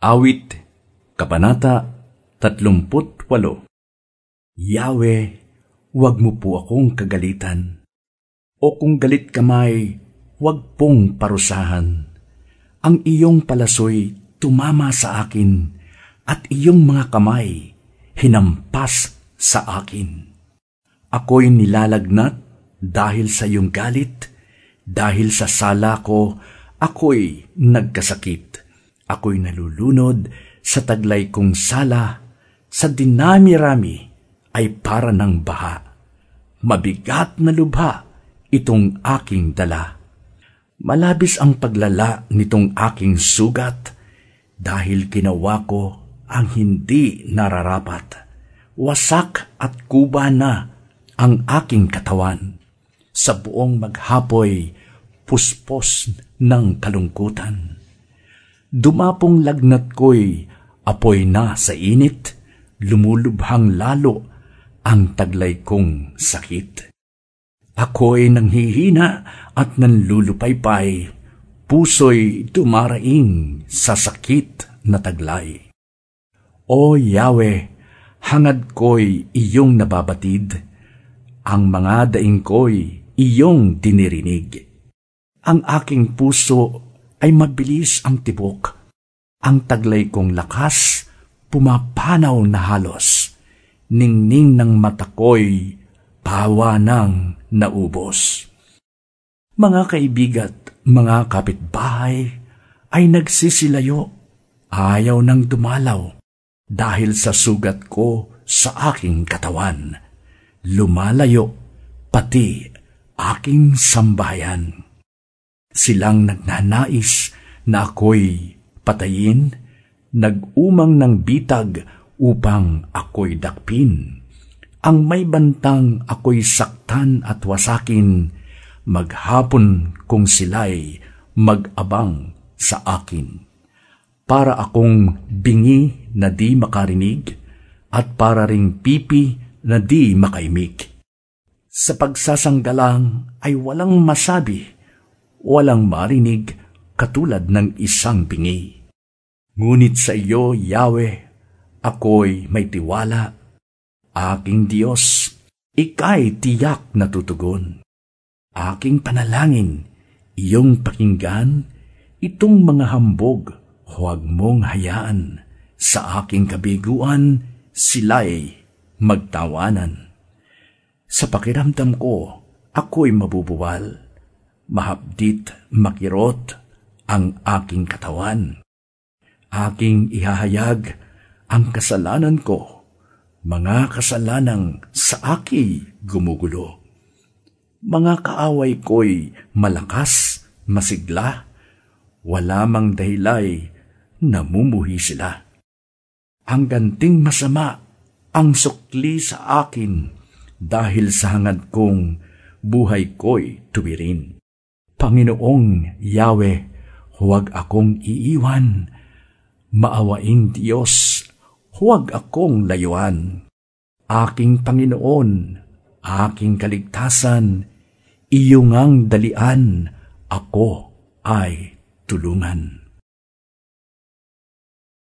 Awit, Kabanata 38 Yahweh, huwag mo po akong kagalitan. O kung galit ka may, huwag pong parusahan. Ang iyong palasoy tumama sa akin, at iyong mga kamay hinampas sa akin. Ako'y nilalagnat dahil sa iyong galit, dahil sa sala ko, ako'y nagkasakit Ako'y nalulunod sa taglay kong sala, sa dinami-rami ay para ng baha. Mabigat na lubha itong aking dala. Malabis ang paglala nitong aking sugat dahil ginawa ko ang hindi nararapat. Wasak at kuba na ang aking katawan. Sa buong maghapoy, puspos ng kalungkutan Dumapong lagnat ko'y apoy na sa init, lumulubhang lalo ang taglay kong sakit. Ako'y nanghihina at nanlulupaypay, puso'y dumaraing sa sakit na taglay. O Yahweh, hangad ko'y iyong nababatid, ang mga daing ko'y iyong dinirinig. Ang aking puso ay mabilis ang tibok. Ang taglay kong lakas, pumapanaw na halos. Ningning ng mata ko'y pawa ng naubos. Mga kaibigat, mga kapitbahay, ay nagsisilayo. Ayaw nang dumalaw dahil sa sugat ko sa aking katawan. Lumalayo pati aking sambayan. Silang nagnanais na ako'y patayin, nag-umang ng bitag upang ako'y dakpin. Ang may bantang ako'y saktan at wasakin, maghapon kung sila'y mag-abang sa akin. Para akong bingi na di makarinig, at para ring pipi na di makaimik. Sa pagsasanggalang ay walang masabi, walang marinig katulad ng isang bingi. Ngunit sa iyo, Yahweh, ako'y may tiwala. Aking Diyos, ika'y tiyak na tutugon. Aking panalangin, iyong pakinggan, itong mga hambog, huwag mong hayaan. Sa aking kabiguan, sila'y magtawanan. Sa pakiramdam ko, ako'y mabubuwal mahapdit makirot ang aking katawan. Aking ihahayag ang kasalanan ko, mga kasalanang sa aki gumugulo. Mga kaaway ko'y malakas, masigla, wala mang dahilay, namumuhi sila. Ang ganting masama ang sukli sa akin dahil sa hangad kong buhay ko'y tuwirin. Panginoong Yahweh, huwag akong iiwan. Maawaing Diyos, huwag akong layuan. Aking Panginoon, aking kaligtasan, iyong ang dalian, ako ay tulungan.